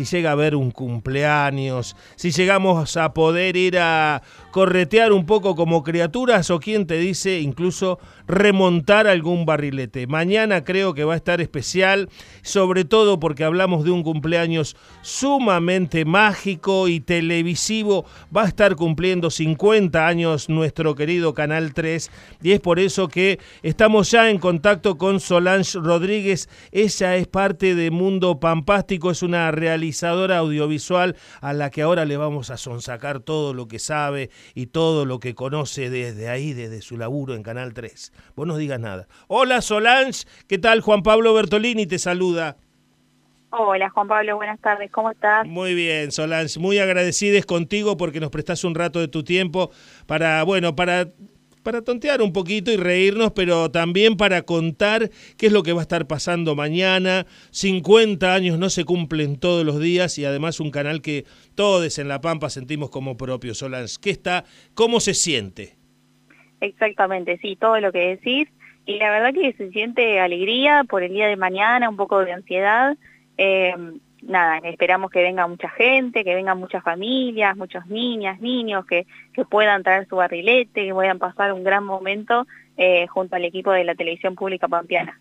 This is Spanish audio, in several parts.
si llega a haber un cumpleaños, si llegamos a poder ir a corretear un poco como criaturas o quien te dice incluso remontar algún barrilete. Mañana creo que va a estar especial, sobre todo porque hablamos de un cumpleaños sumamente mágico y televisivo. Va a estar cumpliendo 50 años nuestro querido Canal 3 y es por eso que estamos ya en contacto con Solange Rodríguez. Ella es parte de Mundo Pampástico, es una realidad audiovisual a la que ahora le vamos a sonsacar todo lo que sabe y todo lo que conoce desde ahí, desde su laburo en Canal 3. Vos no digas nada. Hola Solange, ¿qué tal? Juan Pablo Bertolini te saluda. Hola Juan Pablo, buenas tardes, ¿cómo estás? Muy bien, Solange, muy agradecidos contigo porque nos prestás un rato de tu tiempo para, bueno, para para tontear un poquito y reírnos, pero también para contar qué es lo que va a estar pasando mañana. 50 años no se cumplen todos los días y además un canal que todos en La Pampa sentimos como propio. Solans, ¿qué está? ¿Cómo se siente? Exactamente, sí, todo lo que decís. Y la verdad que se siente alegría por el día de mañana, un poco de ansiedad. Eh, nada, esperamos que venga mucha gente, que vengan muchas familias, muchas niñas, niños, que, que puedan traer su barrilete, que puedan pasar un gran momento eh, junto al equipo de la televisión pública pampeana.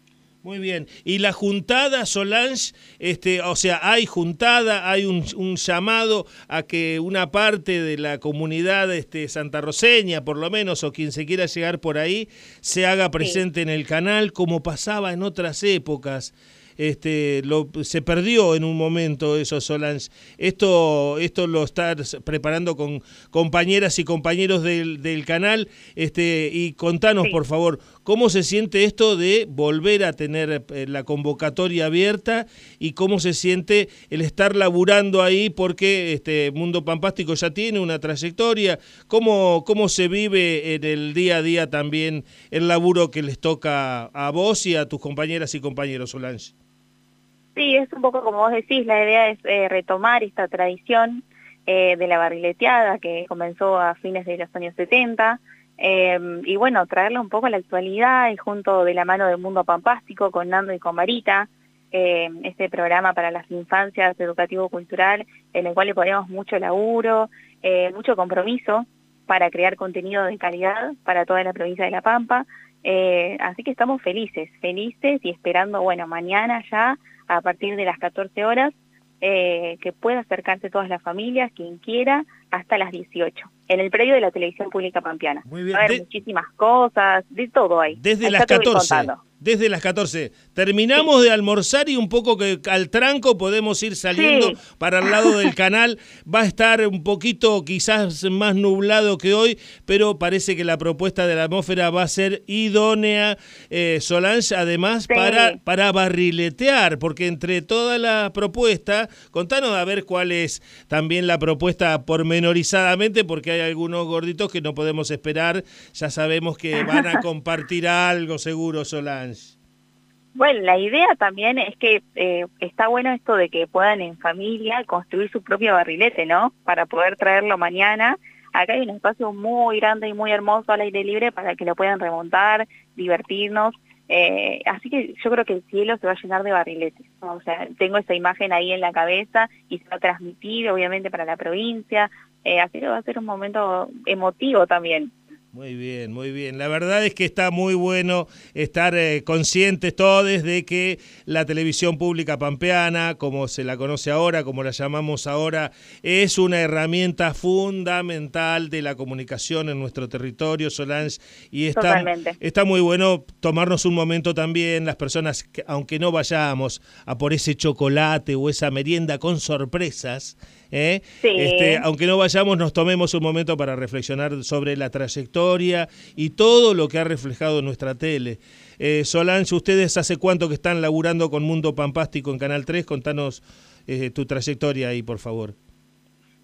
Muy bien. Y la juntada, Solange, este, o sea, hay juntada, hay un, un, llamado a que una parte de la comunidad este, santarroseña, por lo menos, o quien se quiera llegar por ahí, se haga presente en el canal, como pasaba en otras épocas este, lo, se perdió en un momento eso, Solange. Esto, esto lo estás preparando con compañeras y compañeros del, del canal. Este, y contanos, por favor, ¿cómo se siente esto de volver a tener eh, la convocatoria abierta y cómo se siente el estar laburando ahí porque este Mundo Pampástico ya tiene una trayectoria? ¿Cómo, cómo se vive en el día a día también el laburo que les toca a vos y a tus compañeras y compañeros, Solange? Sí, es un poco como vos decís, la idea es eh, retomar esta tradición eh, de la barrileteada que comenzó a fines de los años 70 eh, y bueno, traerla un poco a la actualidad y junto de la mano del mundo pampástico con Nando y con Marita, este programa para las infancias educativo-cultural en el cual le ponemos mucho laburo, mucho compromiso para crear contenido de calidad para toda la provincia de La Pampa. así que estamos felices, felices y esperando, bueno, mañana ya a partir de las 14 horas, eh, que pueda acercarse todas las familias, quien quiera, hasta las 18, en el predio de la televisión pública pampeana. Muy bien. Va muchísimas cosas, de todo ahí. Desde las 14 desde las 14. Terminamos de almorzar y un poco que al tranco podemos ir saliendo para el lado del canal. Va a estar un poquito quizás más nublado que hoy, pero parece que la propuesta de la atmósfera va a ser idónea, eh, Solange, además para, para barriletear, porque entre toda la propuesta, contanos a ver cuál es también la propuesta pormenorizadamente, porque hay algunos gorditos que no podemos esperar. Ya sabemos que van a compartir algo seguro, Solange. Bueno, la idea también es que eh, está bueno esto de que puedan en familia construir su propio barrilete, ¿no? Para poder traerlo mañana. Acá hay un espacio muy grande y muy hermoso al aire libre para que lo puedan remontar, divertirnos. Eh, así que yo creo que el cielo se va a llenar de barriletes. O sea, tengo esa imagen ahí en la cabeza y se va a transmitir, obviamente, para la provincia. Eh, así que va a ser un momento emotivo también. Muy bien, muy bien. La verdad es que está muy bueno estar eh, conscientes todos de que la televisión pública pampeana, como se la conoce ahora, como la llamamos ahora, es una herramienta fundamental de la comunicación en nuestro territorio, Solange. Y está, está muy bueno tomarnos un momento también, las personas, que, aunque no vayamos a por ese chocolate o esa merienda con sorpresas, ¿eh? este, aunque no vayamos, nos tomemos un momento para reflexionar sobre la trayectoria y todo lo que ha reflejado nuestra tele. Eh, Solange, ¿ustedes hace cuánto que están laburando con Mundo Pampástico en Canal 3? Contanos eh, tu trayectoria ahí, por favor.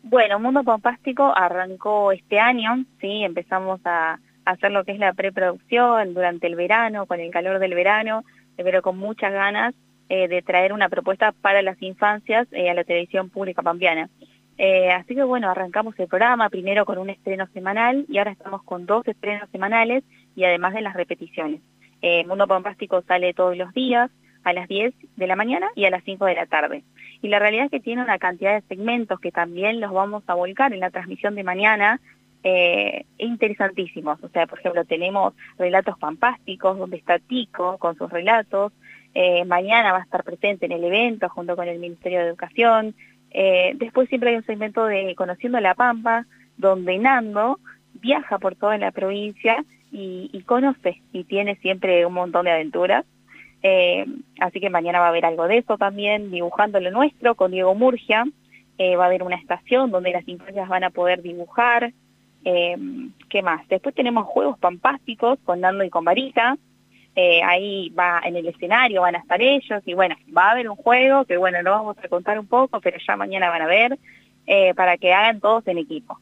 Bueno, Mundo Pampástico arrancó este año, sí, empezamos a hacer lo que es la preproducción durante el verano, con el calor del verano, pero con muchas ganas eh, de traer una propuesta para las infancias eh, a la televisión pública pampeana. Eh, así que bueno, arrancamos el programa primero con un estreno semanal y ahora estamos con dos estrenos semanales y además de las repeticiones. Mundo Pampástico sale todos los días a las 10 de la mañana y a las 5 de la tarde. y la realidad es que tiene una cantidad de segmentos que también los vamos a volcar en la transmisión de mañana, eh, interesantísimos. O sea, por ejemplo, tenemos relatos pampásticos, donde está Tico con sus relatos, eh, mañana va a estar presente en el evento junto con el Ministerio de Educación, eh, después siempre hay un segmento de Conociendo la Pampa, donde Nando viaja por toda la provincia y, conoce y tiene siempre un montón de aventuras. Eh, así que mañana va a haber algo de eso también, dibujando lo nuestro con Diego Murgia. Eh, va a haber una estación donde las infancias van a poder dibujar. ¿Qué más? Después tenemos juegos pampásticos con Nando y con Varita. Ahí va en el escenario, van a estar ellos y bueno, va a haber un juego que bueno, lo vamos a contar un poco, pero ya mañana van a ver, para que hagan todos en equipo.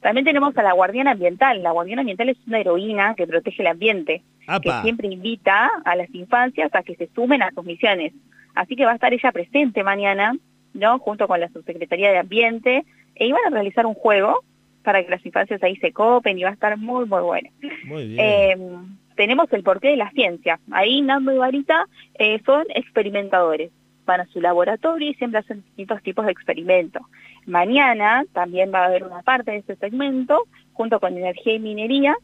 También tenemos a la guardiana ambiental. La guardiana ambiental es una heroína que protege el ambiente, que siempre invita a las infancias a que se sumen a sus misiones. Así que va a estar ella presente mañana, ¿no? Junto con la Subsecretaría de Ambiente, e iban a realizar un juego para que las infancias ahí se copen y va a estar muy, muy bueno. Muy bien. Tenemos el porqué de la ciencia. Ahí Nando y Varita eh, son experimentadores van a su laboratorio y siempre hacen distintos tipos de experimentos. Mañana también va a haber una parte de ese segmento junto con energía y minería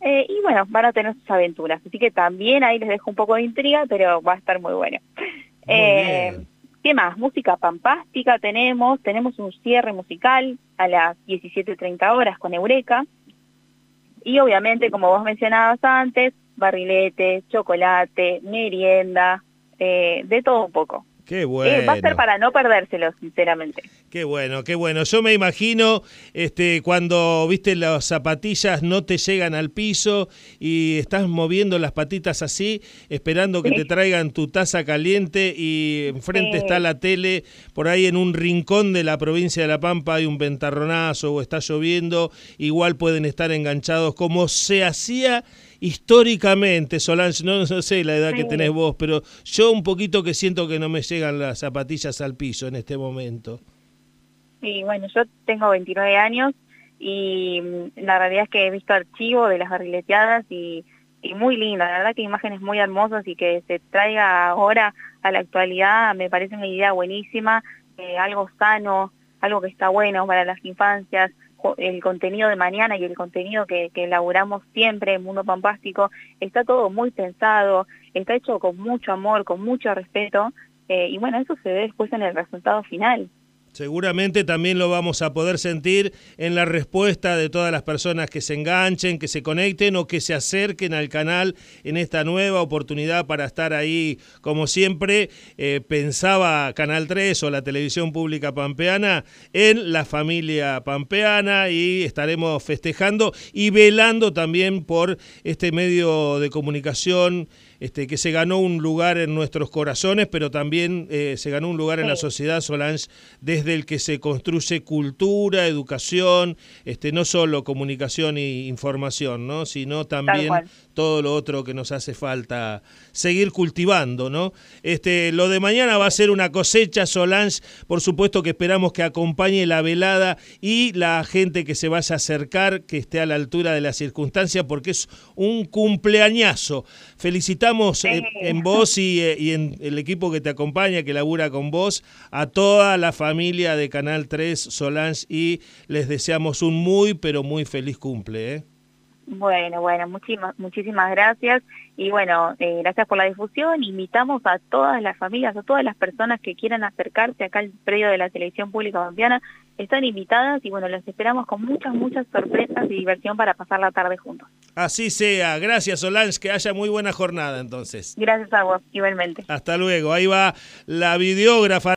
eh, y bueno, van a tener sus aventuras. Así que también ahí les dejo un poco de intriga, pero va a estar muy bueno. Eh, ¿Qué más? Música pampástica tenemos, tenemos un cierre musical a las 17.30 horas con Eureka. Y obviamente, como vos mencionabas antes, barrilete, chocolate, merienda, eh, de todo un poco. Qué bueno. va a ser para no perdérselo, sinceramente. Qué bueno, qué bueno. Yo me imagino este, cuando, viste, las zapatillas no te llegan al piso y estás moviendo las patitas así, esperando que te traigan tu taza caliente y enfrente está la tele, por ahí en un rincón de la provincia de La Pampa hay un ventarronazo o está lloviendo, igual pueden estar enganchados como se hacía históricamente, Solange, no, sé la edad que tenés vos, pero yo un poquito que siento que no me llegan las zapatillas al piso en este momento. Sí, bueno, yo tengo 29 años y mm, la realidad es que he visto archivos de las barrileteadas y, muy lindo, la verdad que imágenes muy hermosas y que se traiga ahora a la actualidad me parece una idea buenísima, eh, algo sano, algo que está bueno para las infancias, el contenido de mañana y el contenido que, elaboramos siempre en Mundo Pampástico, está todo muy pensado, está hecho con mucho amor, con mucho respeto, eh, y bueno, eso se ve después en el resultado final. Seguramente también lo vamos a poder sentir en la respuesta de todas las personas que se enganchen, que se conecten o que se acerquen al canal en esta nueva oportunidad para estar ahí, como siempre, eh, pensaba Canal 3 o la televisión pública pampeana en la familia pampeana y estaremos festejando y velando también por este medio de comunicación este, que se ganó un lugar en nuestros corazones, pero también eh, se ganó un lugar en la sociedad, Solange, desde el que se construye cultura, educación, este, no solo comunicación e información, ¿no? sino también todo lo otro que nos hace falta seguir cultivando, ¿no? Este, lo de mañana va a ser una cosecha, Solange, por supuesto que esperamos que acompañe la velada y la gente que se vaya a acercar, que esté a la altura de la circunstancia, porque es un cumpleañazo. Felicitamos eh, en vos eh, y, en el equipo que te acompaña, que labura con vos, a toda la familia de Canal 3 Solange y les deseamos un muy, pero muy feliz cumple. ¿eh? Bueno, bueno, muchísimas, muchísimas gracias y bueno, eh, gracias por la difusión. Invitamos a todas las familias, a todas las personas que quieran acercarse acá al predio de la televisión pública boliviana, están invitadas y bueno, las esperamos con muchas, muchas sorpresas y diversión para pasar la tarde juntos. Así sea, gracias Solange, que haya muy buena jornada entonces. Gracias a vos, igualmente. Hasta luego, ahí va la videógrafa.